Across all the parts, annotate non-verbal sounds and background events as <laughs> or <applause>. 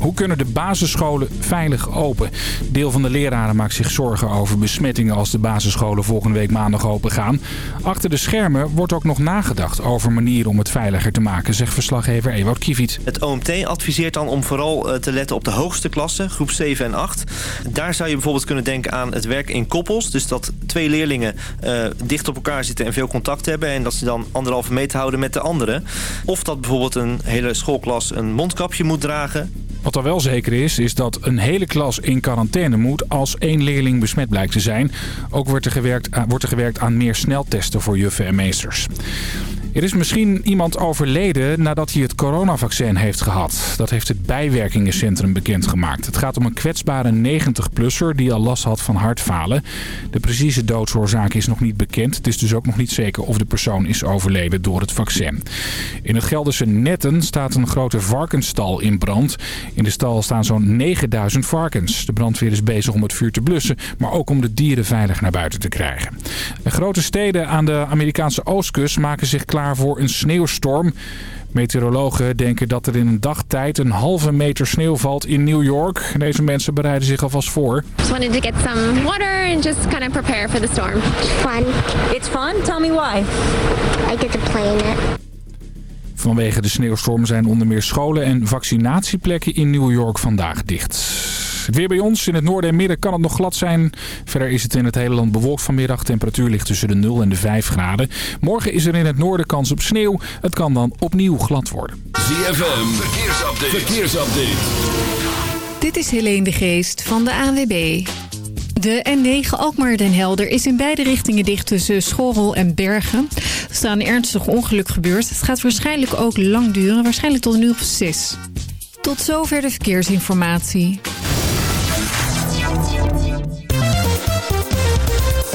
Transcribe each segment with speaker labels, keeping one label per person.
Speaker 1: Hoe kunnen de basisscholen veilig open? Deel van de leraren maakt zich zorgen over besmettingen als de basisscholen volgende week maandag open gaan. Achter de schermen wordt ook nog nagedacht over manieren om het veiliger te maken, zegt verslaggever Ewout Kiviet.
Speaker 2: Het OMT adviseert dan om vooral eh, te letten op de hoogste klassen, groep 7 en 8. Daar zou je bijvoorbeeld kunnen denken aan het werk in koppels. Dus dat twee leerlingen uh, dicht op elkaar zitten en veel contact hebben... en dat ze dan anderhalve meter houden met de anderen. Of dat bijvoorbeeld een hele schoolklas een mondkapje moet dragen.
Speaker 1: Wat er wel zeker is, is dat een hele klas in quarantaine moet als één leerling besmet blijkt te zijn. Ook wordt er gewerkt, wordt er gewerkt aan meer sneltesten voor juffen en meesters. Er is misschien iemand overleden nadat hij het coronavaccin heeft gehad. Dat heeft het bijwerkingencentrum bekendgemaakt. Het gaat om een kwetsbare 90-plusser die al last had van hartfalen. De precieze doodsoorzaak is nog niet bekend. Het is dus ook nog niet zeker of de persoon is overleden door het vaccin. In het Gelderse Netten staat een grote varkensstal in brand. In de stal staan zo'n 9000 varkens. De brandweer is bezig om het vuur te blussen, maar ook om de dieren veilig naar buiten te krijgen. De grote steden aan de Amerikaanse oostkust maken zich klaar voor een sneeuwstorm. Meteorologen denken dat er in een dagtijd een halve meter sneeuw valt in New York. Deze mensen bereiden zich alvast voor.
Speaker 3: Just wanted to get some water and just kind of prepare for the storm.
Speaker 4: Fun.
Speaker 5: It's fun? Tell me why.
Speaker 4: I get to play in it.
Speaker 1: Vanwege de sneeuwstorm zijn onder meer scholen en vaccinatieplekken in New York vandaag dicht. Weer bij ons. In het noorden en midden kan het nog glad zijn. Verder is het in het hele land bewolkt vanmiddag. Temperatuur ligt tussen de 0 en de 5 graden. Morgen is er in het noorden kans op sneeuw. Het kan dan opnieuw glad worden.
Speaker 6: ZFM, verkeersupdate. verkeersupdate.
Speaker 7: Dit is Helene de Geest van de ANWB. De N9 Alkmaar Den Helder is in beide richtingen dicht tussen Schorrel en Bergen. Er staat een ernstig ongeluk gebeurd. Het gaat waarschijnlijk ook lang duren, waarschijnlijk tot een uur of zes. Tot zover de verkeersinformatie.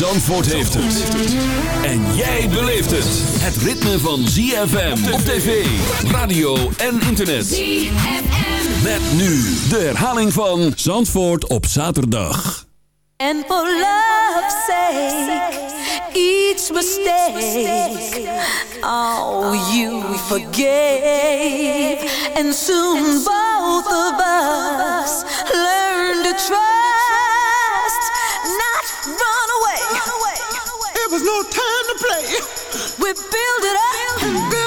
Speaker 6: Zandvoort heeft het. En jij beleeft het. Het ritme van ZFM op tv, radio en internet.
Speaker 3: ZFM.
Speaker 6: Met nu de herhaling van Zandvoort op zaterdag.
Speaker 5: And for love's sake, each mistake, oh, you forgave. And soon both of us learn to trust,
Speaker 8: was no time to play.
Speaker 5: We build it up,
Speaker 8: Build it up.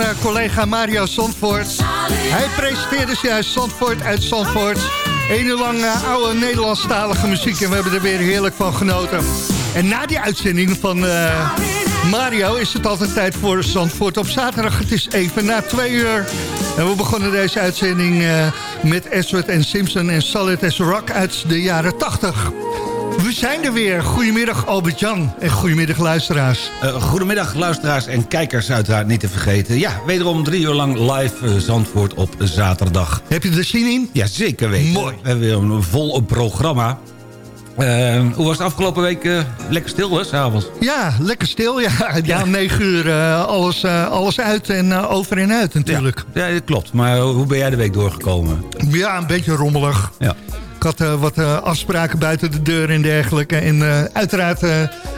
Speaker 9: Eh, collega Mario Zandvoort. Hij presenteerde juist Zandvoort uit Zandvoort. Een uur lang eh, oude Nederlandstalige muziek en we hebben er weer heerlijk van genoten. En na die uitzending van eh, Mario is het altijd tijd voor Zandvoort op zaterdag. Het is even na twee uur. En we begonnen deze uitzending met Edward en Simpson en Solid as Rock uit de jaren 80. We zijn er weer. Goedemiddag Albert-Jan en goedemiddag luisteraars.
Speaker 10: Eh, goedemiddag luisteraars en kijkers uiteraard niet te vergeten. Ja, wederom drie uur lang live eh, Zandvoort op zaterdag.
Speaker 9: Heb je er zin in?
Speaker 10: Ja, zeker weten.
Speaker 9: Mooi.
Speaker 10: We hebben weer een vol programma. Eh, hoe was het afgelopen week? lekker stil, hè, s'avonds?
Speaker 9: Ja, lekker stil. Ja, <laughs> ja negen uur alles, alles uit en over en uit natuurlijk.
Speaker 10: Ja, dat klopt. Maar hoe ben jij de week doorgekomen?
Speaker 9: Ja, een beetje rommelig.
Speaker 10: Ja.
Speaker 9: Had eh, wat eh, afspraken buiten de deur en dergelijke. En eh, uiteraard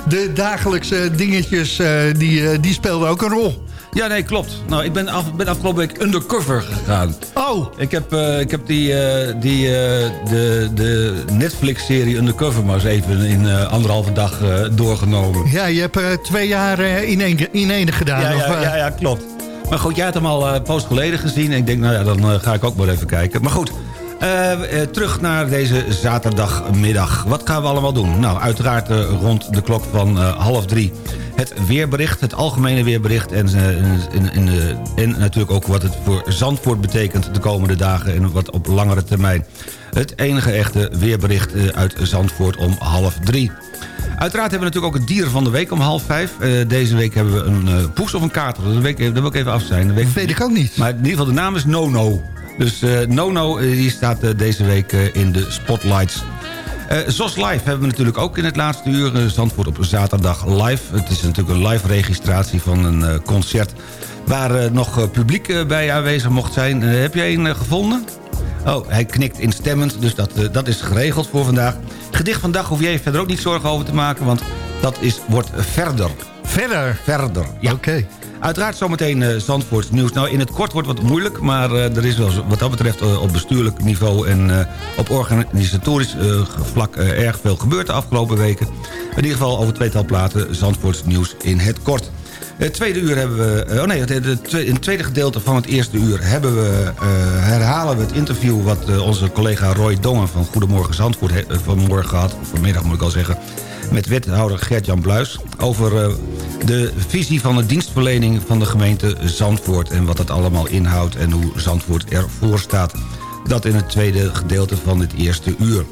Speaker 9: de dagelijkse dingetjes, die, die speelden ook een rol.
Speaker 10: Ja, nee, klopt. Nou, ik ben, af, ben afgelopen week undercover gegaan.
Speaker 9: Oh!
Speaker 10: Ik heb, ik heb die, die, de, de Netflix-serie Undercover maar eens even in anderhalve dag doorgenomen.
Speaker 9: Ja, je hebt twee jaar in één in één gedaan.
Speaker 10: Ja,
Speaker 9: of,
Speaker 10: ja, ja, ja, klopt. Maar goed, jij had hem al eh, een poos geleden gezien. En ik denk, nou ja, dan ga ik ook maar even kijken. Maar goed, eh, eh, terug naar deze zaterdagmiddag. Wat gaan we allemaal doen? Nou, uiteraard eh, rond de klok van half drie... het weerbericht, het algemene weerbericht... En, en, en, en natuurlijk ook wat het voor Zandvoort betekent de komende dagen... en wat op langere termijn. Het enige echte weerbericht uit Zandvoort om half drie. Uiteraard hebben we natuurlijk ook het dier van de week om half vijf. Deze week hebben we een poes of een kater. Dat, dat wil ik even af zijn. Dat
Speaker 9: weet ik ook niet.
Speaker 10: Maar in ieder geval, de naam is Nono. Dus eh, Nono eh, die staat eh, deze week in de spotlights. Eh ZOS Live hebben we natuurlijk ook in het laatste uur. eh, Zandvoort op zaterdag live. Het is natuurlijk een live registratie van een concert... waar nog publiek bij aanwezig mocht zijn. Heb jij een gevonden? Oh, hij knikt instemmend, dus dat, dat is geregeld voor vandaag. Gedicht van dag hoef jij je verder ook niet zorgen over te maken... want dat is, wordt verder.
Speaker 9: Verder?
Speaker 10: Verder, ja.
Speaker 9: Oké.
Speaker 10: Uiteraard zometeen uh, Zandvoorts nieuws. Nou, in het kort wordt wat moeilijk... maar eh, er is wel wat dat betreft eh, op bestuurlijk niveau... en eh, op organisatorisch eh, vlak eh, erg veel gebeurd de afgelopen weken. In ieder geval over tweetal platen Zandvoorts nieuws in het kort. Het tweede uur hebben we... eh, oh nee, het, in het tweede gedeelte van het eerste uur... Hebben we, eh, herhalen we het interview wat eh, onze collega Roy Dongen... van Goedemorgen Zandvoort eh, vanmorgen had. Vanmiddag moet ik al zeggen met wethouder Gert-Jan Bluis... over eh, de visie van de dienstverlening van de gemeente Zandvoort... en wat dat allemaal inhoudt en hoe Zandvoort ervoor staat. Dat in het tweede gedeelte van dit eerste uur.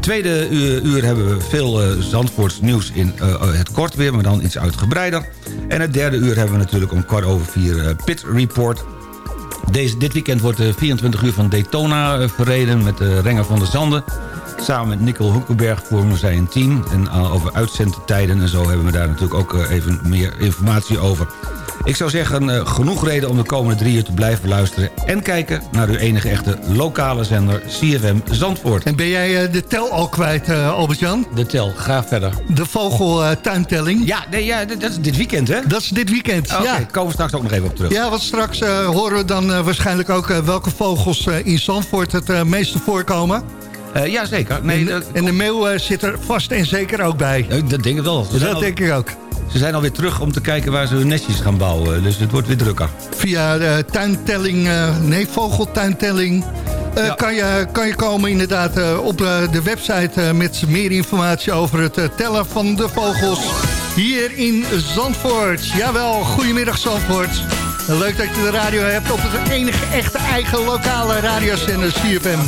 Speaker 10: Tweede uur, uur hebben we veel eh, Zandvoorts nieuws in eh, het kort weer... maar dan iets uitgebreider. En het derde uur hebben we natuurlijk om kwart over vier Pit Report... Deze, dit weekend wordt de 24 uur van Daytona verreden met de Renger van der Zanden. Samen met Nikkel Hoekenberg vormen zij een team. En eh, over uitzendtijden en zo hebben we daar natuurlijk ook eh, even meer informatie over. Ik zou zeggen, eh, genoeg reden om de komende drie uur te blijven luisteren... en kijken naar uw enige echte lokale zender CFM Zandvoort.
Speaker 9: En ben jij de tel al kwijt, Albert-Jan?
Speaker 10: De tel, ga verder.
Speaker 9: De vogeltuintelling?
Speaker 10: Ja, nee, ja, dat is dit weekend, hè?
Speaker 9: Dat is dit weekend,
Speaker 10: Oké,
Speaker 9: ja.
Speaker 10: komen we straks ook nog even op terug.
Speaker 9: Ja, want straks horen we dan waarschijnlijk ook... welke vogels in Zandvoort het meeste voorkomen.
Speaker 10: Eh, ja, zeker. Nee,
Speaker 9: en,
Speaker 10: dat-
Speaker 9: en de mail eh, zit er vast en zeker ook bij.
Speaker 10: Ja, dat denk ik wel. Ze zijn
Speaker 9: Dat
Speaker 10: al-
Speaker 9: denk ik ook.
Speaker 10: Ze zijn alweer terug om te kijken waar ze hun nestjes gaan bouwen. Dus het wordt weer drukker.
Speaker 9: Via de tuintelling, eh, nee, vogeltuintelling... eh,
Speaker 10: Ja.
Speaker 9: kan, je, kan je komen inderdaad eh, op eh, de website eh, met meer informatie over het eh, tellen van de vogels hier in Zandvoort. Jawel, goedemiddag Zandvoort. Leuk dat je de radio hebt op het enige echte eigen lokale radiozender CFM.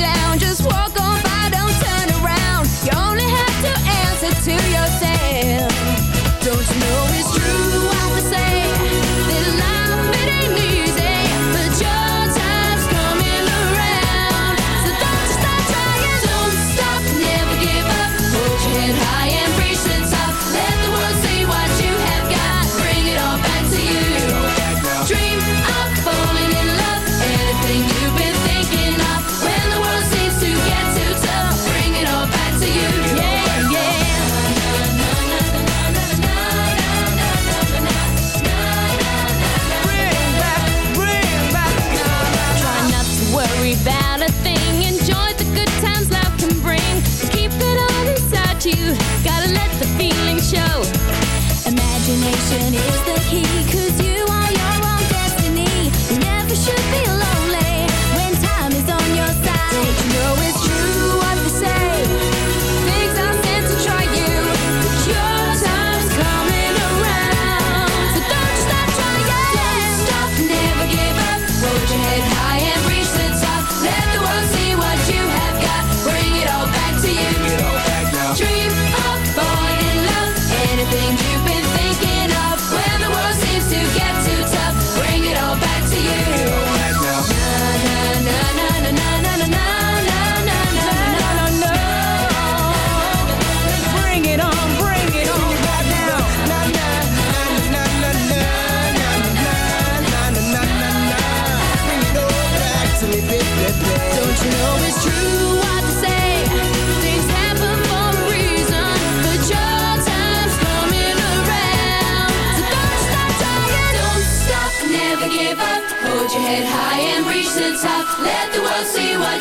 Speaker 11: Down, just walk on by, don't turn around. You only have to answer to yourself.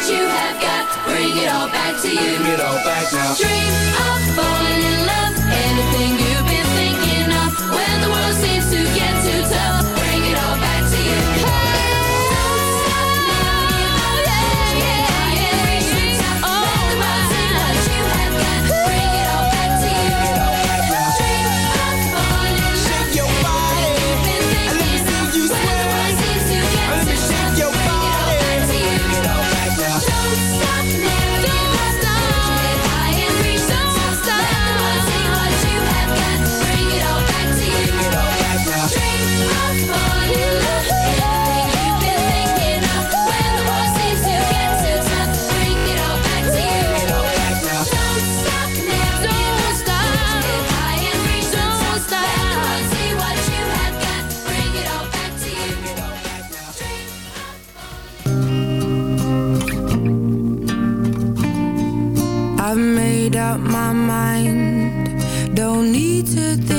Speaker 11: you have got. Bring it all back to you. Bring it all back now. Dream of
Speaker 12: my mind. Don't need to think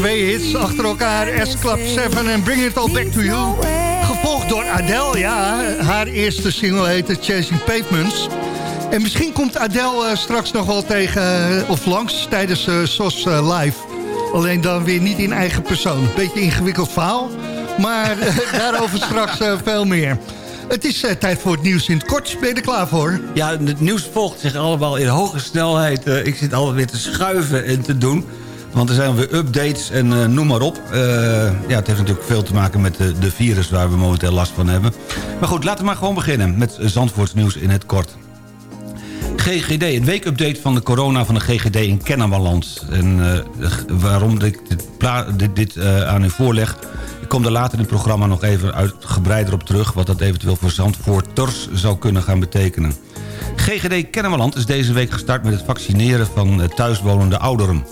Speaker 9: twee hits achter elkaar. S Club 7 en Bring It All Back To You. Gevolgd door Adele, ja. Haar eerste single heette Chasing Pavements. En misschien komt Adele eh, straks nog wel tegen eh, of langs tijdens eh, SOS Live. Alleen dan weer niet in eigen persoon. Beetje ingewikkeld verhaal, maar <laughs> daarover straks veel meer. Het is tijd voor het nieuws in het kort. Ben je er klaar voor?
Speaker 10: Ja, het nieuws volgt zich allemaal in hoge snelheid. Ik zit allemaal weer te schuiven en te doen. Want er zijn weer updates en eh, noem maar op. Eh, ja, het heeft natuurlijk veel te maken met de, de, virus waar we momenteel last van hebben. Maar goed, laten we maar gewoon beginnen met Zandvoorts nieuws in het kort. GGD, een weekupdate van de corona van de GGD in Kennemerland. En waarom ik dit, dit, dit aan u voorleg... ik kom er later in het programma nog even uitgebreider op terug... wat dat eventueel voor Zandvoorters zou kunnen gaan betekenen. GGD Kennemerland is deze week gestart met het vaccineren van thuiswonende ouderen.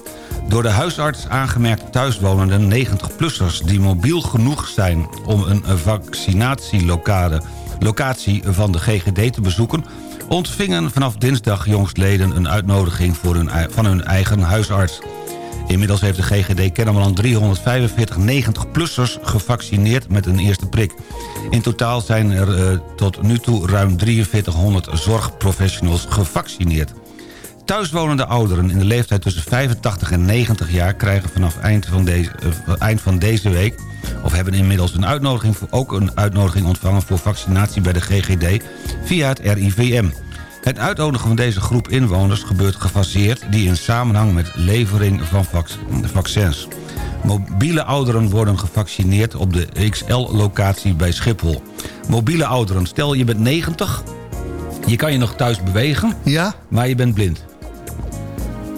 Speaker 10: Door de huisarts aangemerkte thuiswonenden 90-plussers... die mobiel genoeg zijn om een eh, vaccinatielokade locatie van de GGD te bezoeken... ontvingen vanaf dinsdag jongstleden een uitnodiging voor hun, van hun eigen huisarts. Inmiddels heeft de GGD Kennemerland 345 90-plussers gevaccineerd met een eerste prik. In totaal zijn er eh, tot nu toe ruim 4300 zorgprofessionals gevaccineerd. Thuiswonende ouderen in de leeftijd tussen 85 en 90 jaar... krijgen vanaf eind van deze, eh, eind van deze week... of hebben inmiddels een uitnodiging voor, ook een uitnodiging ontvangen... voor vaccinatie bij de GGD via het RIVM. Het uitnodigen van deze groep inwoners gebeurt gefaseerd... die in samenhang met levering van vac- vaccins. Mobiele ouderen worden gevaccineerd op de XL-locatie bij Schiphol. Mobiele ouderen, stel je bent 90... je kan je nog thuis bewegen,
Speaker 9: ja?
Speaker 10: maar je bent blind.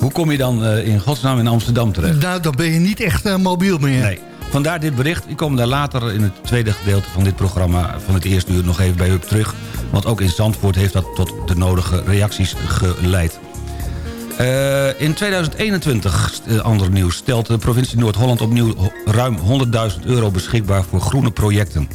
Speaker 10: Hoe kom je dan eh, in godsnaam in Amsterdam terecht?
Speaker 9: Nou, dan ben je niet echt eh, mobiel meer.
Speaker 10: Nee. Vandaar dit bericht. Ik kom daar later in het tweede gedeelte van dit programma... van het eerste uur nog even bij u op terug. Want ook in Zandvoort heeft dat tot de nodige reacties geleid. Eh, in 2021, eh, ander nieuws, stelt de provincie Noord-Holland opnieuw ruim 100.000 euro beschikbaar voor groene projecten.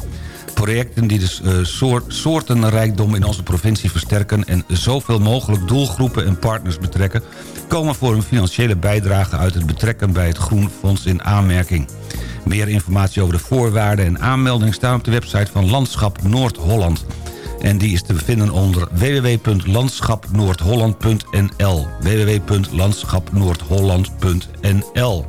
Speaker 10: Projecten die de soort, soortenrijkdom in onze provincie versterken... en zoveel mogelijk doelgroepen en partners betrekken... komen voor een financiële bijdrage uit het betrekken bij het Groen Fonds in aanmerking. Meer informatie over de voorwaarden en aanmelding staan op de website van Landschap Noord-Holland. En die is te vinden onder www.landschapnoordholland.nl www.landschapnoordholland.nl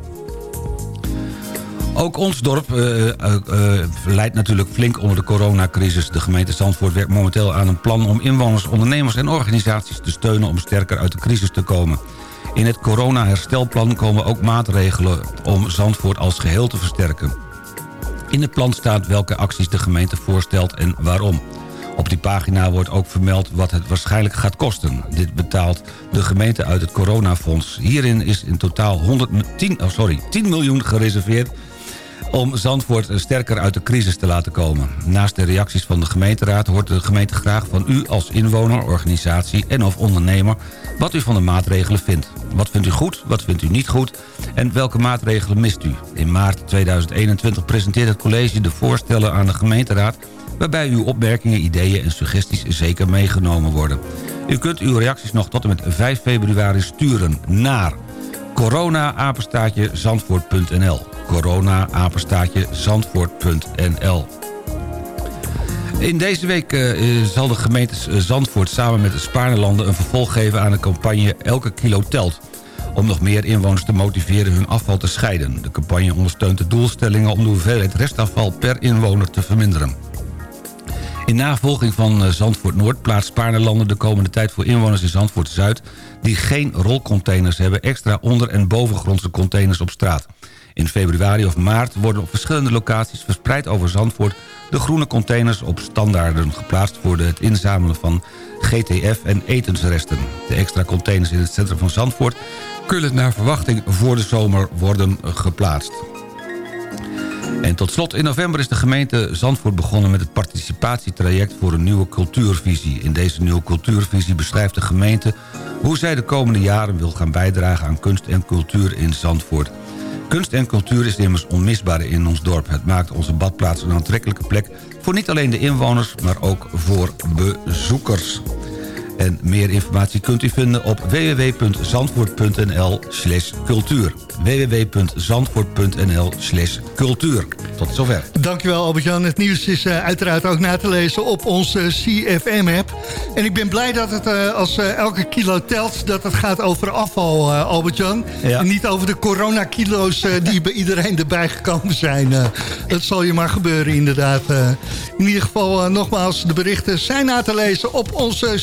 Speaker 10: ook ons dorp eh, eh, eh, leidt natuurlijk flink onder de coronacrisis. De gemeente Zandvoort werkt momenteel aan een plan om inwoners, ondernemers en organisaties te steunen om sterker uit de crisis te komen. In het corona-herstelplan komen ook maatregelen om Zandvoort als geheel te versterken. In het plan staat welke acties de gemeente voorstelt en waarom. Op die pagina wordt ook vermeld wat het waarschijnlijk gaat kosten. Dit betaalt de gemeente uit het coronafonds. Hierin is in totaal 110, oh sorry, 10 miljoen gereserveerd om Zandvoort sterker uit de crisis te laten komen. Naast de reacties van de gemeenteraad hoort de gemeente graag van u als inwoner, organisatie en of ondernemer wat u van de maatregelen vindt. Wat vindt u goed, wat vindt u niet goed en welke maatregelen mist u? In maart 2021 presenteert het college de voorstellen aan de gemeenteraad waarbij uw opmerkingen, ideeën en suggesties zeker meegenomen worden. U kunt uw reacties nog tot en met 5 februari sturen naar corona-zandvoort.nl corona-zandvoort.nl in deze week eh, zal de gemeente Zandvoort samen met de Spaarnelanden... een vervolg geven aan de campagne Elke Kilo Telt om nog meer inwoners te motiveren hun afval te scheiden. De campagne ondersteunt de doelstellingen om de hoeveelheid restafval per inwoner te verminderen. In navolging van eh, Zandvoort Noord plaatst Spaarnelanden de komende tijd voor inwoners in Zandvoort Zuid... die geen rolcontainers hebben extra onder- en bovengrondse containers op straat. In februari of maart worden op verschillende locaties verspreid over Zandvoort... de groene containers op standaarden geplaatst voor het inzamelen van GTF en etensresten. De extra containers in het centrum van Zandvoort kunnen naar verwachting voor de zomer worden geplaatst. En tot slot, in november is de gemeente Zandvoort begonnen met het participatietraject voor een nieuwe cultuurvisie. In deze nieuwe cultuurvisie beschrijft de gemeente hoe zij de komende jaren wil gaan bijdragen aan kunst en cultuur in Zandvoort. Kunst en cultuur is immers onmisbaar in ons dorp. Het maakt onze badplaats een aantrekkelijke plek voor niet alleen de inwoners, maar ook voor bezoekers. En meer informatie kunt u vinden op www.zandvoort.nl cultuur. www.zandvoort.nl cultuur. Tot zover.
Speaker 9: Dankjewel Albert-Jan. Het nieuws is uh, uiteraard ook na te lezen op onze CFM-app. En ik ben blij dat het uh, als uh, elke kilo telt... dat het gaat over afval, Albert-Jan. Ja. En niet over de coronakilo's die bij iedereen <laughs> erbij gekomen zijn. dat zal je maar gebeuren inderdaad. in ieder geval nogmaals, de berichten zijn na te lezen op onze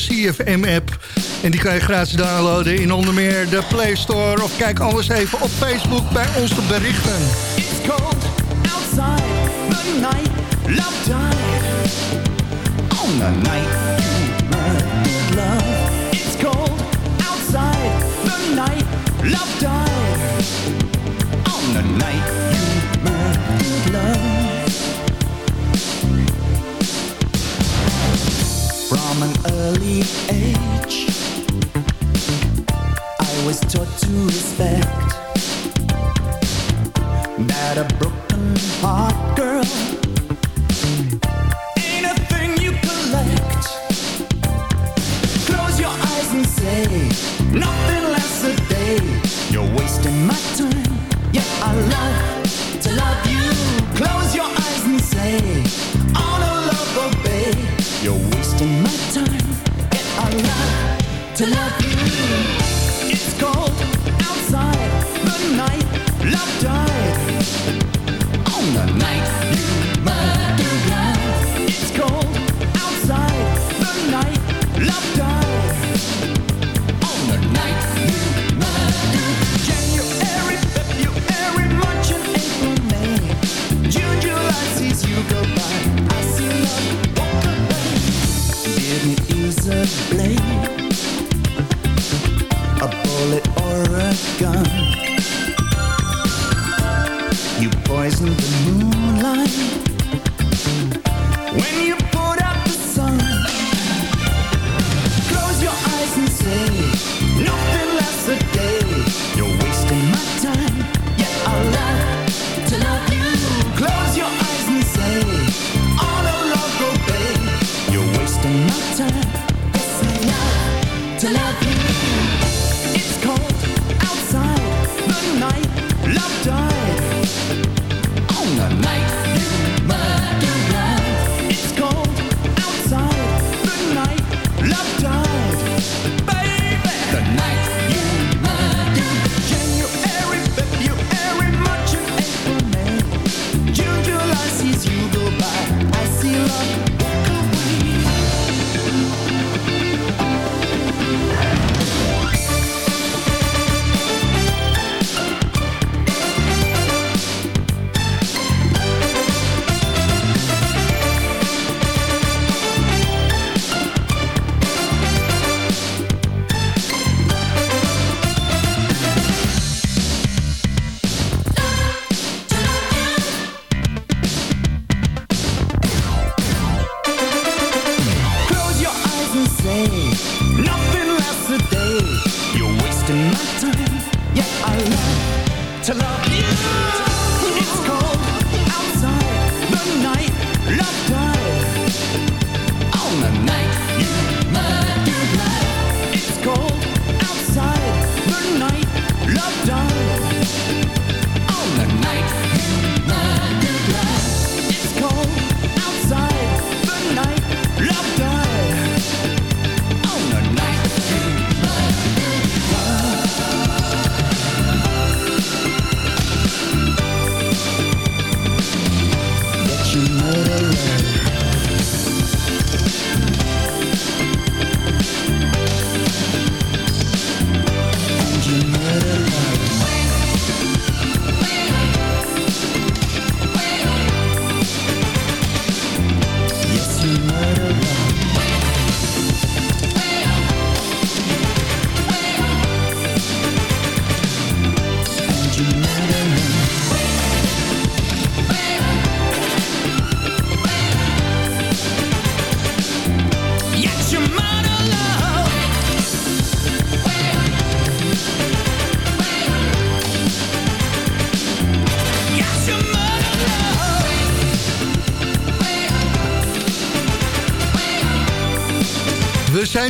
Speaker 9: ZFM-app. En die kan je gratis downloaden in onder meer de Play Store... of kijk anders even op Facebook bij onze berichten.
Speaker 13: It's cold outside the night, love died. On the night, love. It's cold
Speaker 14: outside the night, love died.
Speaker 15: 28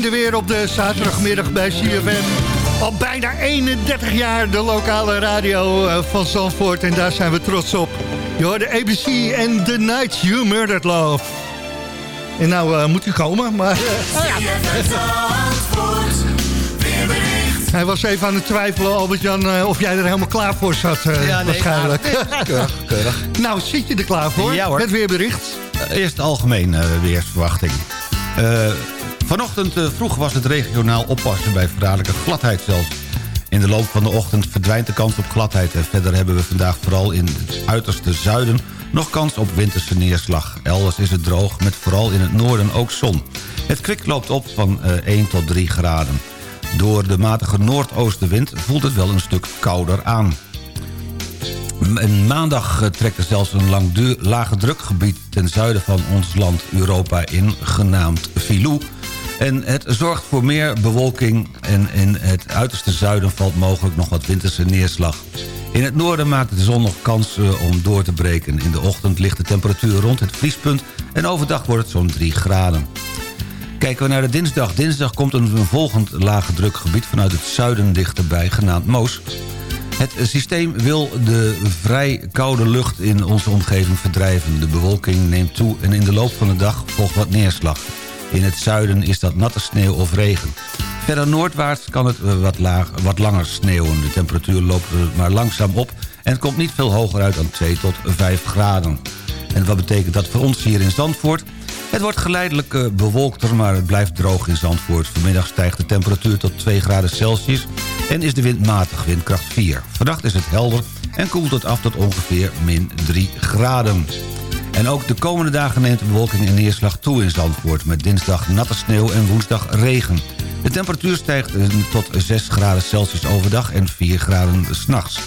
Speaker 15: er weer op de zaterdagmiddag bij CFM. Al bijna 31 jaar de lokale radio eh, van Zandvoort. En daar zijn we trots op. Je hoorde ABC en The Night You Murdered Love. En nou eh, moet u komen, maar... Hij was even aan het twijfelen, Albert-Jan, eh, of jij er helemaal klaar voor zat, eh,
Speaker 10: Ja, nee,
Speaker 15: waarschijnlijk. <laughs>
Speaker 10: keurig, keurig.
Speaker 15: nou, zit je er klaar voor?
Speaker 10: Ja, hoor.
Speaker 15: Met weerbericht?
Speaker 10: Eerst algemeen eh, weersverwachting. Eh, vanochtend eh, vroeg was het regionaal oppassen bij verraderlijke gladheid zelfs. In de loop van de ochtend verdwijnt de kans op gladheid. En verder hebben we vandaag vooral in het uiterste zuiden nog kans op winterse neerslag. Elders is het droog, met vooral in het noorden ook zon. Het kwik loopt op van eh, 1 tot 3 graden. Door de matige noordoostenwind voelt het wel een stuk kouder aan. En maandag eh, trekt er zelfs een langdu- lage drukgebied ten zuiden van ons land Europa in, genaamd Filou. En het zorgt voor meer bewolking en in het uiterste zuiden valt mogelijk nog wat winterse neerslag. In het noorden maakt de zon nog kans eh, om door te breken. In de ochtend ligt de temperatuur rond het vriespunt en overdag wordt het zo'n 3 graden. Kijken we naar de dinsdag. Dinsdag komt een volgend lage drukgebied vanuit het zuiden dichterbij, genaamd Moos. Het systeem wil de vrij koude lucht in onze omgeving verdrijven. De bewolking neemt toe en in de loop van de dag volgt wat neerslag. In het zuiden is dat natte sneeuw of regen. Verder noordwaarts kan het eh, wat, wat langer sneeuwen. De temperatuur loopt maar langzaam op En komt niet veel hoger uit dan 2 tot 5 graden. En wat betekent dat voor ons hier in Zandvoort? Het wordt geleidelijk eh, bewolkter, maar het blijft droog in Zandvoort. Vanmiddag stijgt de temperatuur tot 2 graden Celsius en is de wind matig, windkracht 4. Vannacht is het helder en koelt het af tot ongeveer min 3 graden. En ook de komende dagen neemt de bewolking en neerslag toe in Zandvoort... met dinsdag natte sneeuw en woensdag regen. De temperatuur stijgt eh, tot 6 graden Celsius overdag en 4 graden s'nachts.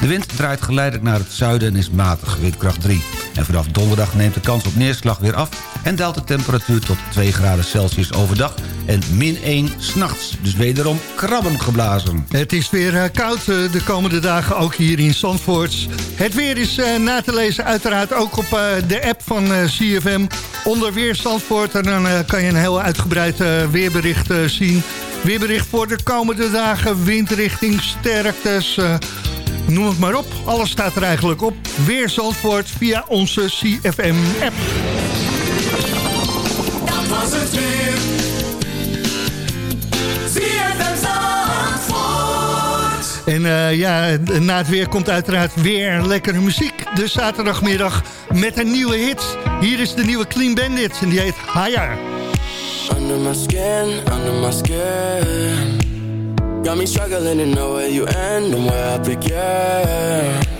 Speaker 10: De wind draait geleidelijk naar het zuiden en is matig, windkracht 3. En vanaf donderdag neemt de kans op neerslag weer af... en daalt de temperatuur tot 2 graden Celsius overdag en min 1 s'nachts. Dus wederom krabben geblazen.
Speaker 9: Het is weer eh, koud eh, de komende dagen, ook hier in Zandvoort. Het weer is eh, na te lezen uiteraard ook op de app van CFM. Onder weer Zandvoort en dan kan je een heel uitgebreid weerbericht zien. Weerbericht voor de komende dagen, windrichting, sterktes... Noem het maar op, alles staat er eigenlijk op. Weer Zandvoort via onze CFM-app.
Speaker 13: Dat was het weer. ZFM Zandvoort.
Speaker 9: En eh, ja, na het weer komt uiteraard weer lekkere muziek. Dus zaterdagmiddag met een nieuwe hit. Hier is de nieuwe Clean Bandit en die heet Higher.
Speaker 16: Under my skin, under my skin Got me struggling to know where you end and where I begin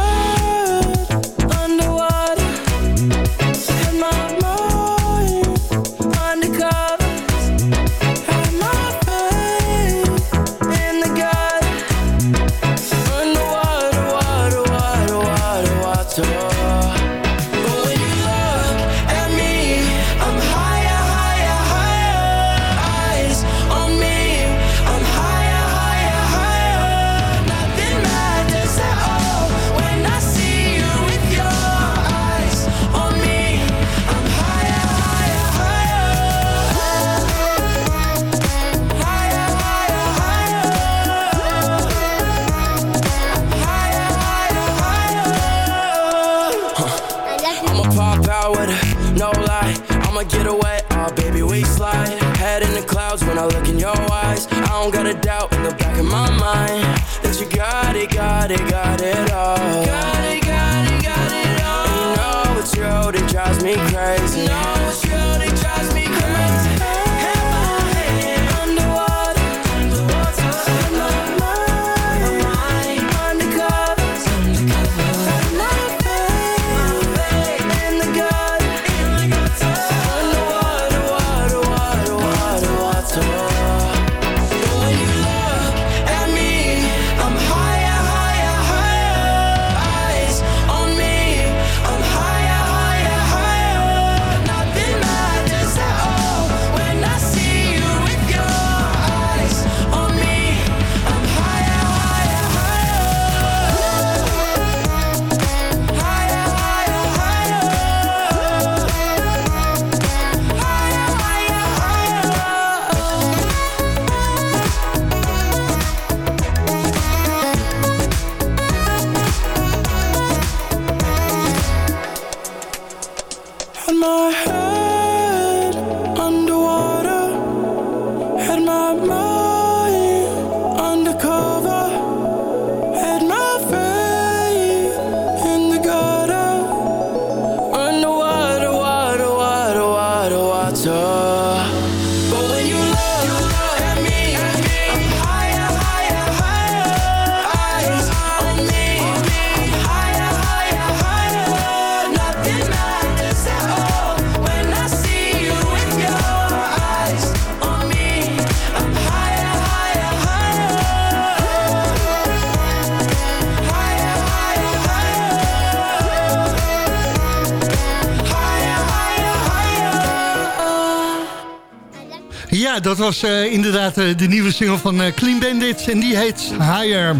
Speaker 9: dat was eh, inderdaad eh, de nieuwe single van eh, Clean Bandit en die heet Higher.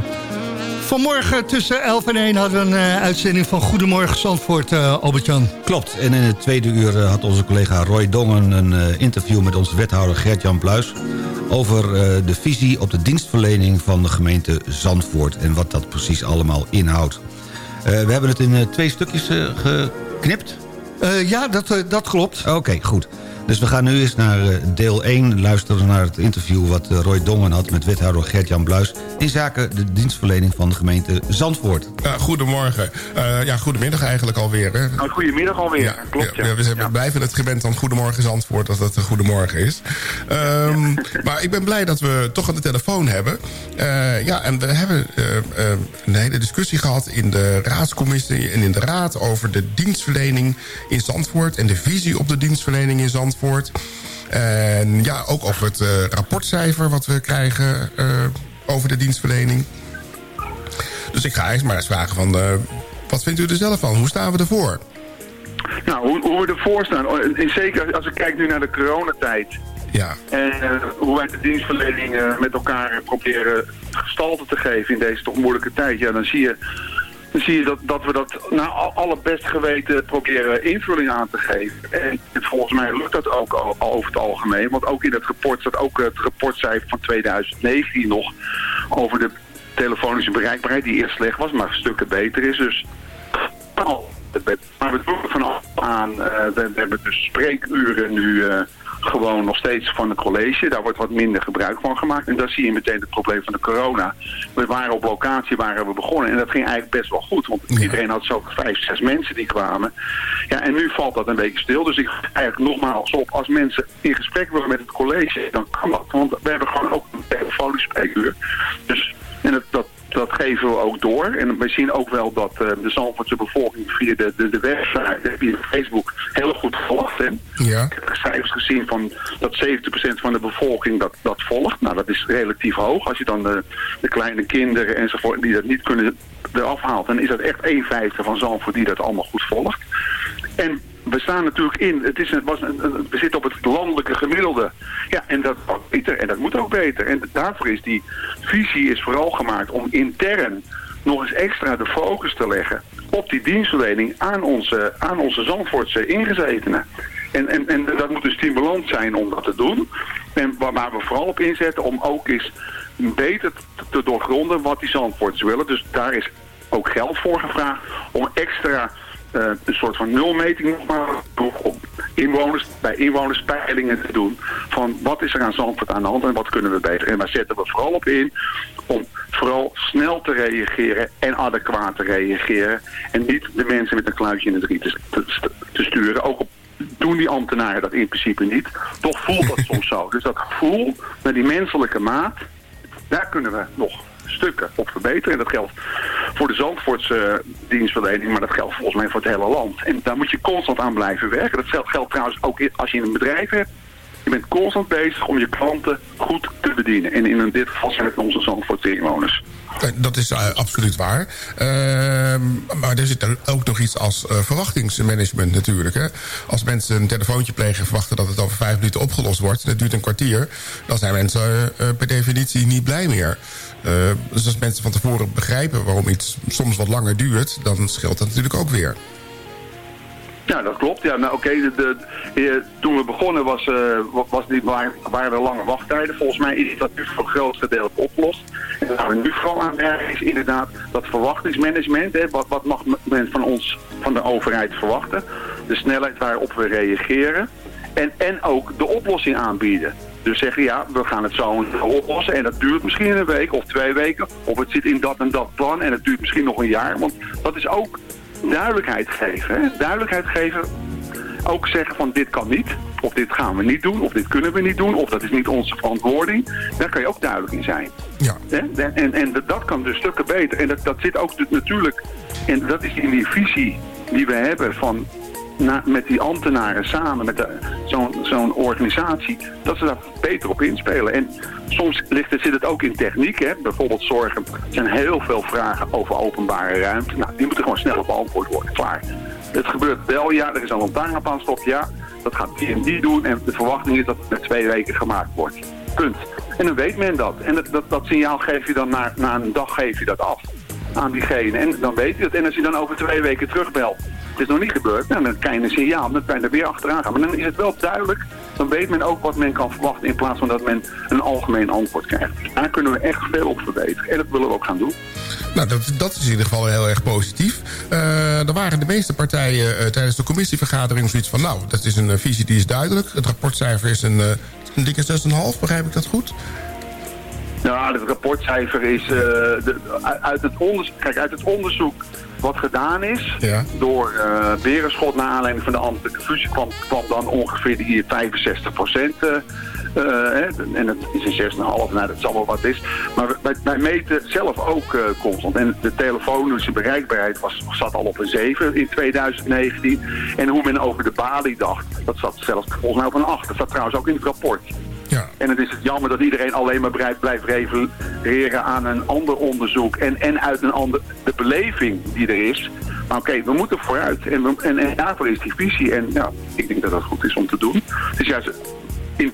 Speaker 9: Vanmorgen tussen 11 en 1 hadden we een uitzending van Goedemorgen Zandvoort, Albert-Jan.
Speaker 10: Klopt, en in het tweede uur had onze collega Roy Dongen... een interview met onze wethouder Gert-Jan Bluis... over de visie op de dienstverlening van de gemeente Zandvoort... en wat dat precies allemaal inhoudt. We hebben het in twee stukjes geknipt.
Speaker 9: Ja, dat, dat klopt.
Speaker 10: Oké, goed. Dus we gaan nu eens naar eh, deel 1 luisteren naar het interview... wat eh, Roy Dongen had met wethouder Gert-Jan Bluis... in zaken de dienstverlening van de gemeente Zandvoort.
Speaker 17: Ja, goedemorgen. Eh, ja, goedemiddag eigenlijk alweer. Hè?
Speaker 18: Nou, goedemiddag alweer,
Speaker 17: Ja,
Speaker 18: klopt ja.
Speaker 17: ja, we zijn, blijven het gewend aan Goedemorgen Zandvoort als dat een goedemorgen is. Ehm, <laughs> maar ik ben blij dat we toch aan de telefoon hebben. Eh, ja, en we hebben eh, eh, een hele discussie gehad in de raadscommissie en in de raad... over de dienstverlening in Zandvoort en de visie op de dienstverlening in Zandvoort. En ja, ook over het eh, rapportcijfer wat we krijgen eh, over de dienstverlening. Dus ik ga eerst maar eens vragen van... eh, wat vindt u er zelf van? Hoe staan we ervoor?
Speaker 18: Nou, hoe, hoe we ervoor staan. oh, En zeker als ik kijk nu naar de coronatijd.
Speaker 17: Ja.
Speaker 18: En eh, hoe wij de dienstverlening eh, met elkaar proberen gestalte te geven in deze toch moeilijke tijd. Ja, dan zie je, dan zie je dat, dat we dat naar al- alle best geweten proberen invulling aan te geven. En volgens mij lukt dat ook over het algemeen. Want ook in het rapport staat ook het rapportcijfer van 2019 nog over de telefonische bereikbaarheid die eerst slecht was, maar stukken beter is. Dus maar we doen er van aan. eh, we, we hebben de spreekuren nu eh, gewoon nog steeds van het college. Daar wordt wat minder gebruik van gemaakt. En daar zie je meteen het probleem van de corona. We waren op locatie waar we begonnen. En dat ging eigenlijk best wel goed. Want iedereen had zo vijf, zes mensen die kwamen. Ja, en nu valt dat een beetje stil. Dus ik eigenlijk nogmaals op. Als mensen in gesprek willen met het college, dan kan dat. Want we hebben gewoon ook een telefonisch spreekuur. Dus, en dat, dat dat geven we ook door. En we zien ook wel dat eh, de Zandvoortse bevolking via de, de, de website, via Facebook, heel goed volgt. Hè?
Speaker 17: Ja.
Speaker 18: Ik heb cijfers gezien van dat 70% van de bevolking dat, dat volgt. Nou, dat is relatief hoog. Als je dan de, de kleine kinderen enzovoort die dat niet kunnen eraf haalt, dan is dat echt 1 vijfde van Zandvoort die dat allemaal goed volgt. En we staan natuurlijk in, het is een, was een, we zitten op het landelijke gemiddelde. Ja, en dat kan beter en dat moet ook beter. En daarvoor is die visie is vooral gemaakt om intern nog eens extra de focus te leggen op die dienstverlening aan onze, aan onze Zandvoortse ingezetenen. En, en, en dat moet een stimulans zijn om dat te doen. En waar, we vooral op inzetten om ook eens beter te, te doorgronden wat die Zandvoorters willen. Dus daar is ook geld voor gevraagd om extra eh, een soort van nulmeting nog maar om inwoners, bij inwoners peilingen te doen van wat is er aan Zandvoort aan de hand en wat kunnen we beter. En daar zetten we vooral op in om vooral snel te reageren en adequaat te reageren en niet de mensen met een kluitje in het riet te, te, te sturen. Ook op doen die ambtenaren dat in principe niet. Toch voelt dat <laughs> soms zo. Dus dat gevoel naar die menselijke maat, daar kunnen we nog stukken op verbeteren. En dat geldt voor de Zandvoortse eh, dienstverlening, maar dat geldt volgens mij voor het hele land. En daar moet je constant aan blijven werken. Dat geldt, geldt trouwens ook als je een bedrijf hebt. Je bent constant bezig om je klanten goed te bedienen. En in dit geval zijn het onze Zandvoortse inwoners.
Speaker 17: Eh, Dat is eh, absoluut waar. Ehm, maar er zit er ook nog iets als verwachtingsmanagement natuurlijk. Hè? Als mensen een telefoontje plegen en verwachten dat het over vijf minuten opgelost wordt... het duurt een kwartier, dan zijn mensen per definitie niet blij meer. Eh, dus als mensen van tevoren begrijpen waarom iets soms wat langer duurt... dan scheelt dat natuurlijk ook weer.
Speaker 18: Ja, dat klopt. Ja, nou, oké, eh, toen we begonnen was, wa- was die, waren er lange wachttijden. Volgens mij is dat nu voor het grootste deel opgelost. En waar we nu vooral aan werken is inderdaad dat verwachtingsmanagement. Hè, wat, wat mag men van ons, van de overheid verwachten? De snelheid waarop we reageren. En, en ook de oplossing aanbieden. Dus zeggen, ja, we gaan het zo en zo oplossen. En dat duurt misschien een week of twee weken. Of het zit in dat en dat plan en het duurt misschien nog een jaar. Want dat is ook duidelijkheid geven. Hè? Duidelijkheid geven. Ook zeggen van dit kan niet. Of dit gaan we niet doen. Of dit kunnen we niet doen. Of dat is niet onze verantwoording. Daar kan je ook duidelijk in zijn.
Speaker 17: Ja.
Speaker 18: En, en, en dat kan dus stukken beter. En dat, dat zit ook natuurlijk... En dat is in die visie die we hebben van... Met die ambtenaren samen, met zo'n organisatie, dat ze daar beter op inspelen. En soms ligt, zit het ook in techniek, hè? bijvoorbeeld zorgen. Er zijn heel veel vragen over openbare ruimte. Nou, die moeten gewoon snel beantwoord worden, klaar. Het gebeurt wel, ja, er is een lantaarnpaalstop, ja. Dat gaat die en die doen en de verwachting is dat het met twee weken gemaakt wordt. Punt. En dan weet men dat. En dat, dat, signaal geef je dan na, na een dag geef je dat af aan diegene. En dan weet je dat. En als je dan over twee weken terugbelt, is nog niet gebeurd, nou, dan krijg je een signaal, dan kan je er weer achteraan gaan. Maar dan is het wel duidelijk, dan weet men ook wat men kan verwachten in plaats van dat men een algemeen antwoord krijgt. Daar kunnen we echt veel op verbeteren. En dat willen we ook gaan doen.
Speaker 17: Nou, dat, dat is in ieder geval heel erg positief. Eh, er waren de meeste partijen eh, tijdens de commissievergadering zoiets van... nou, dat is een eh, visie die is duidelijk. Het rapportcijfer is een, een dikke 6,5, begrijp ik dat goed?
Speaker 18: Nou, het rapportcijfer is de, uit, het onderzoek, kijk, uit het onderzoek wat gedaan is
Speaker 17: Ja.
Speaker 18: door eh Berenschot naar aanleiding van de ambtelijke fusie kwam, kwam dan ongeveer hier 65 procent. en het is een 6,5, nou dat zal wel wat is. Maar wij, wij meten zelf ook eh, constant. En de telefonische bereikbaarheid was, zat al op een 7 in 2019. En hoe men over de balie dacht, dat zat zelfs volgens mij op een 8. Dat staat trouwens ook in het rapport. En het is het jammer dat iedereen alleen maar blijft, blijft refereren aan een ander onderzoek. En, en uit een ander, de beleving die er is. Maar oké, we moeten vooruit. En, en, en daarvoor is die visie. En ja, ik denk dat dat goed is om te doen. Is juist eh,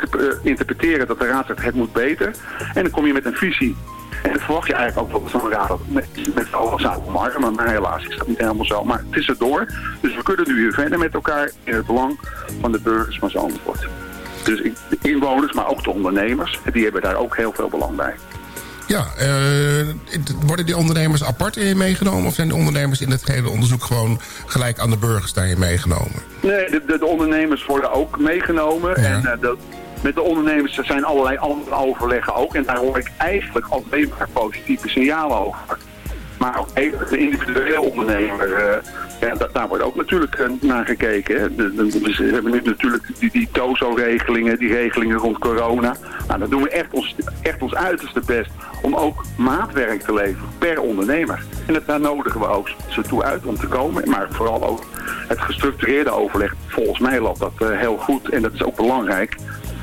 Speaker 18: interpreteren dat de raad zegt het moet beter. En dan kom je met een visie. En dat verwacht je eigenlijk ook van een raad met, met zaken omarmen. Maar, helaas is dat niet helemaal zo. Maar het is er door. Dus we kunnen nu weer verder met elkaar in het belang van de burgers van Zandvoort. Dus de inwoners, maar ook de ondernemers, die hebben daar ook heel veel belang bij.
Speaker 17: Ja, eh, worden die ondernemers apart in meegenomen... of zijn de ondernemers in het hele onderzoek gewoon gelijk aan de burgers daarin meegenomen?
Speaker 18: Nee, de, de, de ondernemers worden ook meegenomen. En eh, de, met de ondernemers zijn allerlei andere overleggen ook. En daar hoor ik eigenlijk alleen maar positieve signalen over. Maar ook de individuele ondernemer, eh, daar wordt ook natuurlijk eh, naar gekeken. De- we hebben nu natuurlijk die, die TOZO-regelingen, die regelingen rond corona. Nou, dan doen we echt ons, echt ons uiterste best om ook maatwerk te leveren per ondernemer. En dat, daar nodigen we ook ze toe uit om te komen. Maar vooral ook het gestructureerde overleg. Volgens mij loopt dat eh, heel goed en dat is ook belangrijk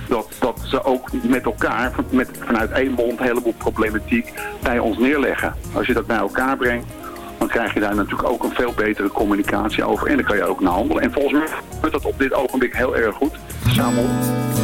Speaker 18: dat, ze ook met elkaar, met, vanuit één mond, een heleboel problematiek bij ons neerleggen. Als je dat bij elkaar brengt, dan krijg je daar natuurlijk ook een veel betere communicatie over. En dan kan je ook naar handelen. En volgens mij gebeurt dat op dit ogenblik heel erg goed. Samen.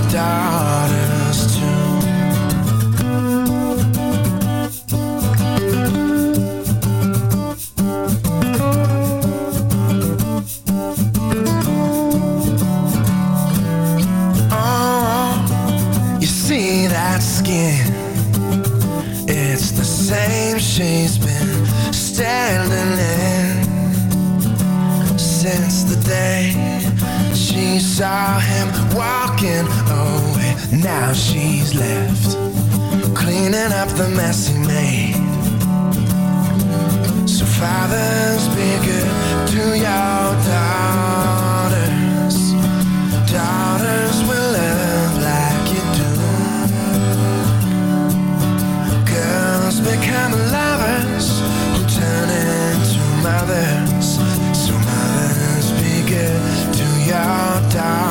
Speaker 19: she's been standing in since the day she saw him walking away. Now she's left cleaning up the mess he made. So fathers, be good to your daughters. Daughters will love like you do. Girls become your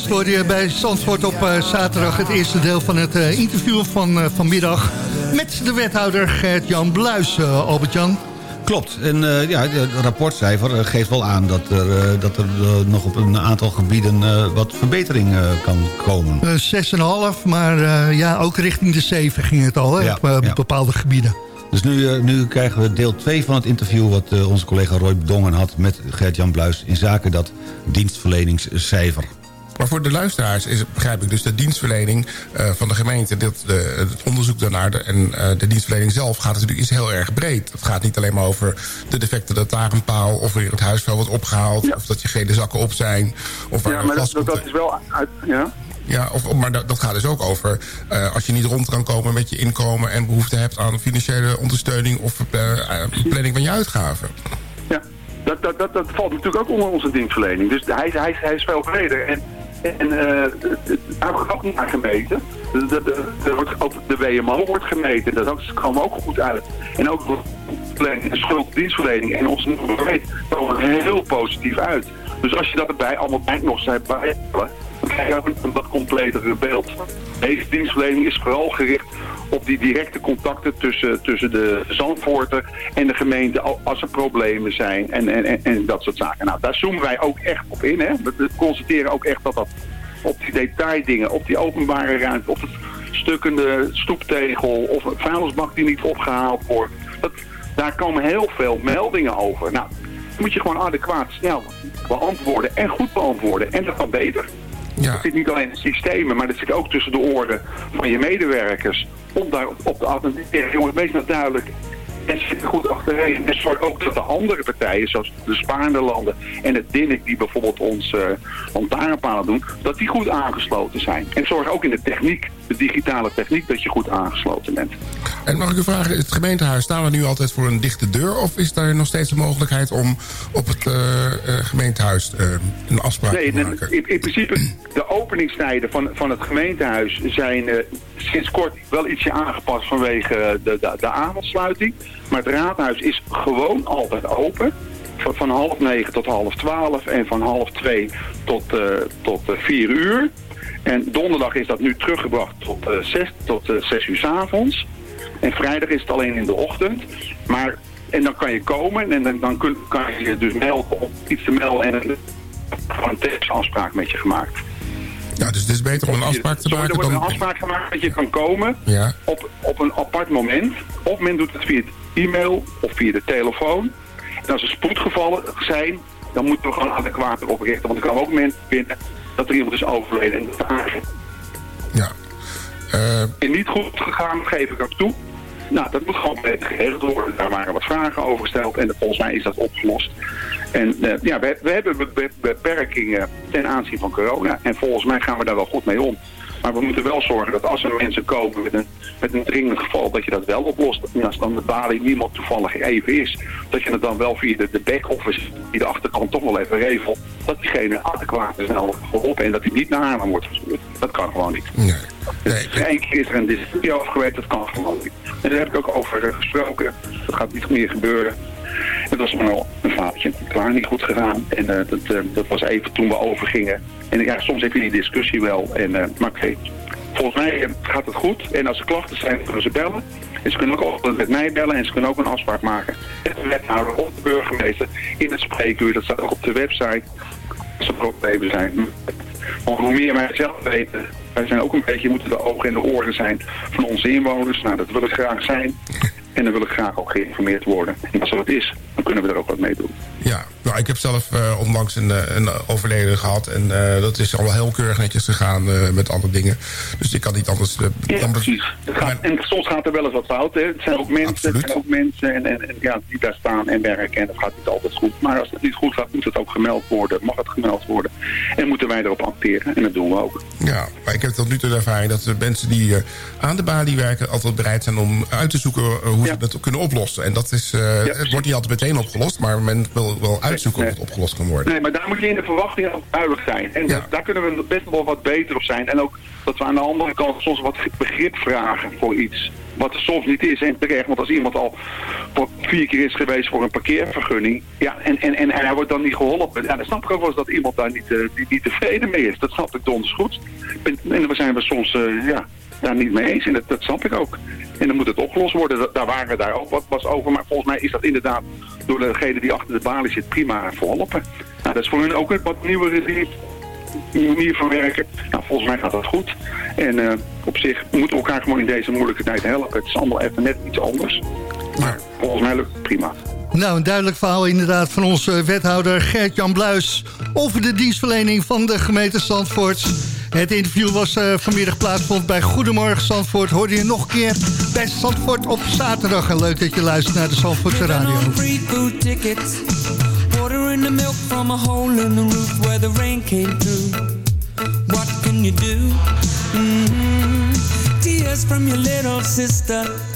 Speaker 9: zojuist hoorde je bij Zandvoort op eh, zaterdag het eerste deel van het eh, interview van eh, vanmiddag... met de wethouder Gert-Jan Bluis, Albert-Jan.
Speaker 10: Klopt. En ja, het rapportcijfer geeft wel aan dat er, dat er nog op een aantal gebieden wat verbetering kan komen.
Speaker 9: Eh 6,5, maar ja, ook richting de 7 ging het al, hè,
Speaker 10: Ja,
Speaker 9: op
Speaker 10: ja.
Speaker 9: bepaalde gebieden.
Speaker 10: Dus nu, nu krijgen we deel 2 van het interview... wat onze collega Roy Dongen had met Gert-Jan Bluis... in zaken dat dienstverleningscijfer.
Speaker 17: Maar voor de luisteraars is, begrijp ik dus de dienstverlening eh, van de gemeente... Dit, de, het onderzoek daarnaar de, en eh, de dienstverlening zelf gaat natuurlijk is heel erg breed. Het gaat niet alleen maar over de defecte lantaarnpaal... of weer het huisvuil wordt opgehaald... of dat je geen zakken op zijn... of waar
Speaker 18: Ja,
Speaker 17: een
Speaker 18: maar dat, dat, dat is wel uit... Ja?
Speaker 17: Ja, of, maar dat, dat gaat dus ook over eh, als je niet rond kan komen met je inkomen... en behoefte hebt aan financiële ondersteuning of planning van je uitgaven.
Speaker 18: Ja, dat, dat, dat, dat valt natuurlijk ook onder onze dienstverlening. Dus hij, hij, hij is veel breder. En, en eh, daar wordt ook aan gemeten. De, wordt ook de WMO wordt gemeten. Dat ook- komen ook goed uit. En ook de schulddienstverlening en onze nieuwe komen heel positief uit. Dus als je dat erbij allemaal bij nog zijn bij dan krijg je ook een wat completere beeld. Deze dienstverlening is vooral gericht op die directe contacten tussen, tussen de Zandvoorten en de gemeente al- als er problemen zijn en, en, en, dat soort zaken. Nou, daar zoomen wij ook echt op in. Hè. We, constateren ook echt dat dat op die detaildingen, op die openbare ruimte, op het stukkende stoeptegel of een vuilnisbak die niet opgehaald wordt. Dat, daar komen heel veel meldingen over. Nou, moet je gewoon adequaat snel beantwoorden en goed beantwoorden. En dat kan beter. Dat zit niet alleen in systemen, maar dat zit ook tussen de oren van je medewerkers. Om daar op, te attenderen. Jongens, wees nou duidelijk. En zit er goed achterin. En zorg ook dat de andere partijen, zoals de Spaarne landen en het DINNIK, die bijvoorbeeld ons uh, doen, dat die goed aangesloten zijn. En zorg ook in de techniek, de digitale techniek, dat je goed aangesloten bent.
Speaker 17: En mag ik u vragen, het gemeentehuis, staan we nu altijd voor een dichte deur... of is daar nog steeds de mogelijkheid om op het uh, uh, gemeentehuis uh, een afspraak
Speaker 18: nee,
Speaker 17: te maken?
Speaker 18: In, in principe, de openingstijden van, van het gemeentehuis zijn uh, sinds kort wel ietsje aangepast vanwege de, de, de avondsluiting. Maar het raadhuis is gewoon altijd open. Van, half negen tot half twaalf en van half twee tot, uh, tot vier uur. En donderdag is dat nu teruggebracht tot, uh, zes, tot zes uur s avonds. En vrijdag is het alleen in de ochtend. Maar, en dan kan je komen en dan, dan kun, kan je je dus melden om iets te melden en een, tekstafspraak met je gemaakt.
Speaker 17: Ja, dus het is beter om een afspraak te
Speaker 18: Sorry,
Speaker 17: maken
Speaker 18: er wordt
Speaker 17: dan...
Speaker 18: een afspraak gemaakt dat je kan komen
Speaker 17: Ja.
Speaker 18: op, op een apart moment. Of men doet het via het e-mail of via de telefoon. En als er spoedgevallen zijn, dan moeten we gewoon adequaat erop richten. Want er kan ook mensen vinden dat er iemand is overleden en dat aangeeft.
Speaker 17: Ja. Uh...
Speaker 18: En niet goed gegaan, geef ik ook toe. Nou, dat moet gewoon beter geregeld worden. Daar waren wat vragen over gesteld en volgens mij is dat opgelost. En uh, ja, we, we hebben be beperkingen ten aanzien van corona. En volgens mij gaan we daar wel goed mee om. Maar we moeten wel zorgen dat als er mensen komen met een, met een dringend geval, dat je dat wel oplost. En als dan de balie niemand toevallig even is, dat je het dan wel via de, de back-office, die de achterkant toch wel even regelt, dat diegene adequaat en snel geholpen en dat hij niet naar Haarlem wordt gestuurd. Dat kan gewoon niet.
Speaker 17: Nee.
Speaker 18: Dus één keer is er een discussie over geweest, dat kan gewoon niet. En daar heb ik ook over gesproken. Dat gaat niet meer gebeuren. Het was maar een foutje. Klaar, niet goed gedaan. En uh, dat, uh, dat was even toen we overgingen. En ja, soms heb je die discussie wel. En, uh, maar oké, volgens mij gaat het goed. En als er klachten zijn, kunnen ze bellen. En ze kunnen ook met mij bellen. En ze kunnen ook een afspraak maken met de wethouder of de burgemeester in het spreekuur. Dat staat ook op de website. Als er problemen zijn. Maar hoe meer wij zelf weten, wij zijn ook een beetje, moeten de ogen en de oren zijn van onze inwoners. Nou, dat wil ik graag zijn. En dan wil ik graag ook geïnformeerd worden. En als er wat is, dan kunnen we er ook wat mee doen.
Speaker 17: Ja, nou, ik heb zelf uh, onlangs een, een overleden gehad. En uh, dat is allemaal heel keurig netjes gegaan uh, met andere dingen. Dus ik kan niet anders...
Speaker 18: ja, dan precies. Gaat, en soms gaat er wel eens wat fout. Hè. Het zijn ook mensen, het zijn ook mensen en, en, en, ja, die daar staan en werken. En dat gaat niet altijd goed. Maar als het niet goed gaat, moet het ook gemeld worden. Mag het gemeld worden. En moeten wij erop acteren. En dat doen we ook.
Speaker 17: Ja, maar ik heb tot nu toe de ervaring dat de mensen die aan de balie werken... altijd bereid zijn om uit te zoeken hoe dat kunnen oplossen. En dat is, ja, het wordt niet altijd meteen opgelost... maar men wil wel uitzoeken of het opgelost kan worden.
Speaker 18: Nee, maar daar moet je in de verwachting duidelijk zijn. En dat- daar kunnen we best wel wat beter op zijn. En ook dat we aan de andere kant soms wat begrip vragen voor iets. Wat er soms niet is en terecht. Want als iemand al voor vier keer is geweest voor een parkeervergunning... Ja, en, en, en hij wordt dan niet geholpen. Ja, dan snap ik ook wel eens dat iemand daar niet, eh, niet, niet tevreden mee is. Dat snap ik donders goed. En, en daar zijn we soms eh, ja, daar niet mee eens. En dat, dat snap ik ook. En dan moet het opgelost worden. Daar waren daar ook wat was over. Maar volgens mij is dat inderdaad door degene die achter de balie zit prima verholpen. Nou, dat is voor hun ook een wat nieuwere manier van werken. Nou, volgens mij gaat dat goed. En eh, op zich moeten we elkaar gewoon in deze moeilijke tijd helpen. Het is allemaal even net iets anders. Maar volgens mij lukt het prima.
Speaker 9: Nou, een duidelijk verhaal inderdaad van onze wethouder Gert-Jan Bluis... over de dienstverlening van de gemeente Zandvoort. Het interview was eh, vanmiddag plaatsvond bij Goedemorgen Zandvoort. Hoorde je nog een keer bij Zandvoort op zaterdag. En leuk dat je luistert naar de Zandvoortse Radio.
Speaker 13: What can you do? Tears from your little sister.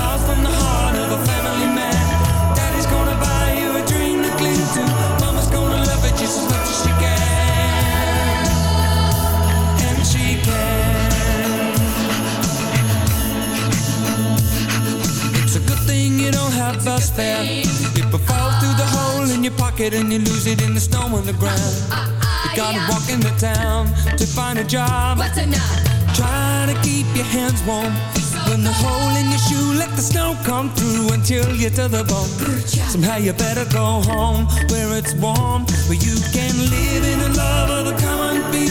Speaker 13: thing you don't have a fare If it falls through the hole in your pocket And you lose it in the snow on the ground You gotta uh, uh, uh, walk into town to find a job. What's enough? Try to keep your hands warm When the hole in your shoe, let the snow come through Until you're to the bone. Somehow you better go home Where it's warm Where you can live in the love of the common people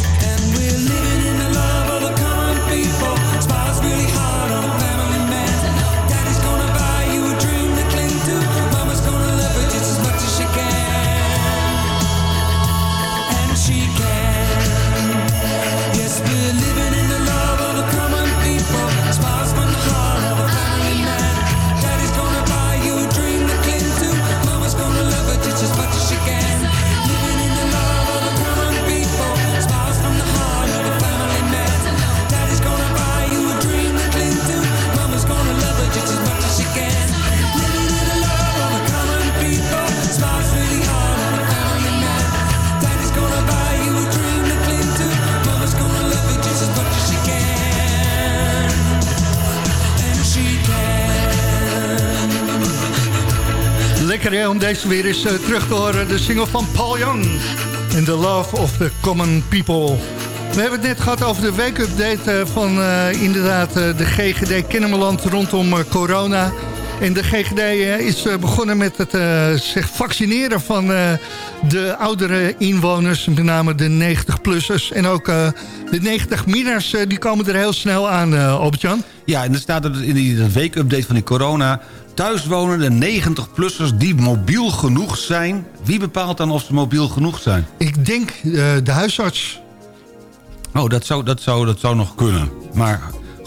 Speaker 9: Lekker hè, om deze weer eens eh, terug te horen. De single van Paul Young. In The Love of the Common People. We hebben het net gehad over de weekupdate eh, van eh, inderdaad de GGD Kennemerland rondom corona. En de GGD is begonnen met het zich vaccineren van de oudere inwoners. Met name de 90-plussers. En ook de 90-minners, die komen er heel snel aan, Albert-Jan.
Speaker 10: Ja, en er staat in die weekupdate van die corona... thuiswonende 90-plussers die mobiel genoeg zijn. Wie bepaalt dan of ze mobiel genoeg zijn?
Speaker 9: Ik denk eh, de huisarts.
Speaker 10: Oh, dat zou, dat, zou, dat zou nog kunnen. Maar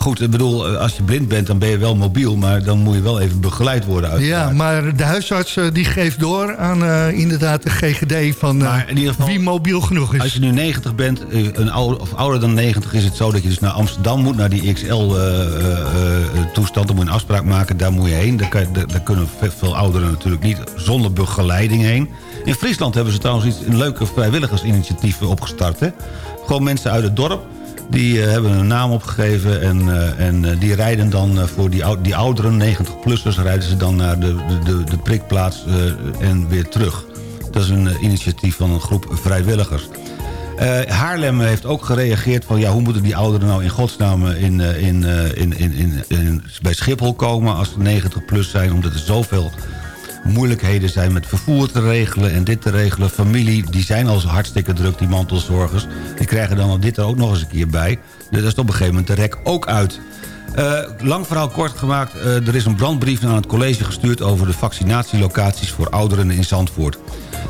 Speaker 10: goed, ik bedoel, eh, als je blind bent, dan ben je wel mobiel... maar dan moet je wel even begeleid worden uit.
Speaker 9: Ja, maar de huisarts eh, die geeft door aan eh, inderdaad de GGD van
Speaker 10: in ieder geval,
Speaker 9: wie mobiel genoeg is.
Speaker 10: Als je nu 90 bent, een ouder, of ouder dan 90... is het zo dat je dus naar Amsterdam moet, naar die XL-toestand. dan moet je een afspraak maken, daar moet je heen. Daar, kan, daar, daar kunnen ve- veel ouderen natuurlijk niet zonder begeleiding heen. In Friesland hebben ze trouwens iets, een leuke vrijwilligersinitiatief opgestart. Hè? Gewoon mensen uit het dorp Die eh, hebben een naam opgegeven en, eh, en eh, die rijden dan voor die, die ouderen, 90-plussers... rijden ze dan naar de, de, de, prikplaats en weer terug. Dat is een initiatief van een groep vrijwilligers. Eh, Haarlem heeft ook gereageerd van... ja, hoe moeten die ouderen nou in godsnaam in, in, in, in- bij Schiphol komen... als ze 90 plus zijn, omdat er zoveel moeilijkheden zijn met vervoer te regelen en dit te regelen. Familie, die zijn al hartstikke druk, die mantelzorgers. Die krijgen dan al dit er ook nog eens een keer bij. Dus dat is op een gegeven moment de rek ook uit. Eh, lang verhaal kort gemaakt. eh, er is een brandbrief naar het college gestuurd... over de vaccinatielocaties voor ouderen in Zandvoort.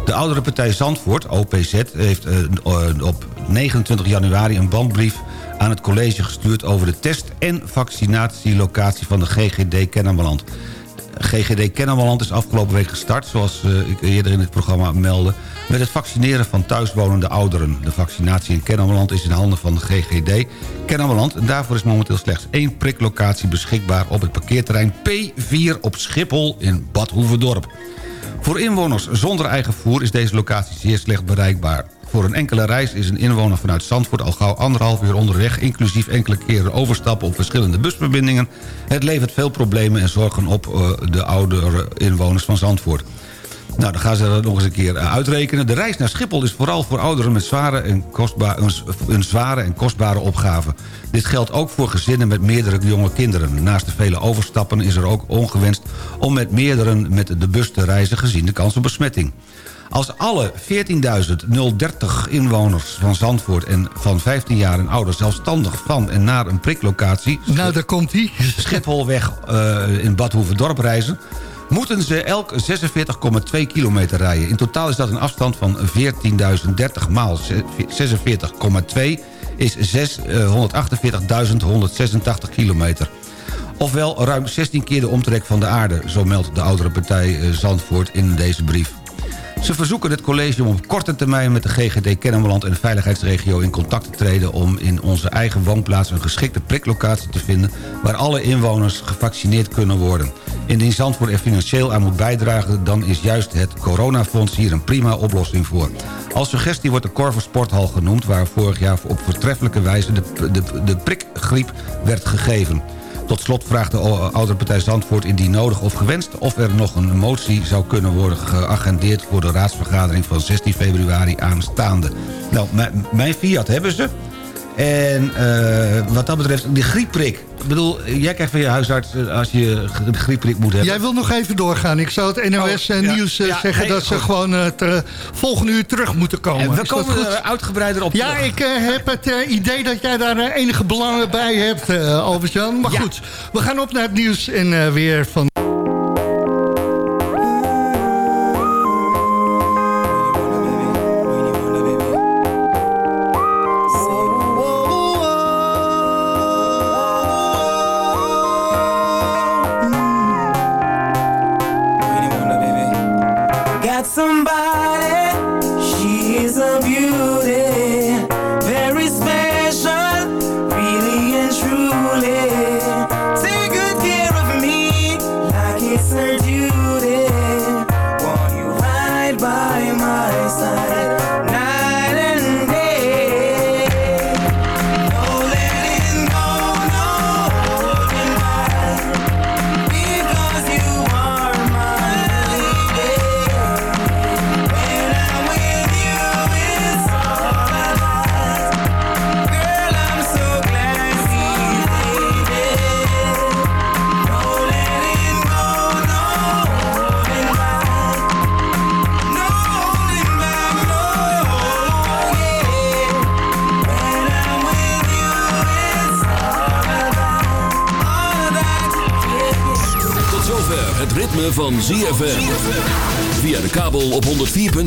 Speaker 10: De oudere partij Zandvoort, OPZ, heeft eh, op 29 januari een brandbrief aan het college gestuurd... over de test- en vaccinatielocatie van de GGD Kennemerland. GGD Kennemerland is afgelopen week gestart... zoals eh, ik eerder in het programma meldde... met het vaccineren van thuiswonende ouderen. De vaccinatie in Kennemerland is in handen van de GGD Kennemerland... en daarvoor is momenteel slechts één priklocatie beschikbaar... op het parkeerterrein P4 op Schiphol in Bad Hoeverdorp. Voor inwoners zonder eigen voer is deze locatie zeer slecht bereikbaar. Voor een enkele reis is een inwoner vanuit Zandvoort al gauw anderhalf uur onderweg... inclusief enkele keren overstappen op verschillende busverbindingen. Het levert veel problemen en zorgen op eh, de oudere inwoners van Zandvoort. Nou, dan gaan ze dat nog eens een keer eh, uitrekenen. De reis naar Schiphol is vooral voor ouderen met zware en kostba een, een zware en kostbare opgave. Dit geldt ook voor gezinnen met meerdere jonge kinderen. Naast de vele overstappen is er ook ongewenst om met meerdere met de bus te reizen gezien de kans op besmetting. Als alle 14.030 inwoners van Zandvoort en van 15 jaar en ouder... zelfstandig van en naar een priklocatie...
Speaker 9: Nou, daar komt hij. <laughs>
Speaker 10: Schipholweg eh, in Bad Hoeverdorp reizen... moeten ze elk 46,2 kilometer rijden. In totaal is dat een afstand van 14.030 maal 46,2 is 6, eh, 148.186 kilometer. Ofwel ruim 16 keer de omtrek van de aarde... zo meldt de oudere partij eh, Zandvoort in deze brief. Ze verzoeken het college om op korte termijn met de GGD Kennemerland en de veiligheidsregio in contact te treden om in onze eigen woonplaats een geschikte priklocatie te vinden waar alle inwoners gevaccineerd kunnen worden. Indien Zandvoort er financieel aan moet bijdragen, dan is juist het coronafonds hier een prima oplossing voor. Als suggestie wordt de Corver Sporthal genoemd waar vorig jaar op voortreffelijke wijze de, de, de prikgriep werd gegeven. Tot slot vraagt de oudere partij Zandvoort indien nodig of gewenst... of er nog een motie zou kunnen worden geagendeerd... voor de raadsvergadering van 16 februari aanstaande. Nou, mijn Fiat hebben ze. En eh, wat dat betreft, die griepprik. Ik bedoel, jij krijgt van je huisarts eh, als je de griepprik moet hebben.
Speaker 9: Jij wil nog even doorgaan. Ik zou het NOS
Speaker 10: Oh, ja.
Speaker 9: Nieuws eh,
Speaker 10: Ja,
Speaker 9: zeggen
Speaker 10: nee,
Speaker 9: dat ze
Speaker 10: goed.
Speaker 9: gewoon het volgende uur terug moeten komen.
Speaker 10: En we
Speaker 9: Is
Speaker 10: komen
Speaker 9: goed?
Speaker 10: er uitgebreider op
Speaker 9: Ja,
Speaker 10: terug.
Speaker 9: ik heb het idee dat jij daar enige belangen bij hebt, Albert-Jan. Maar goed, we gaan op naar het nieuws en weer van...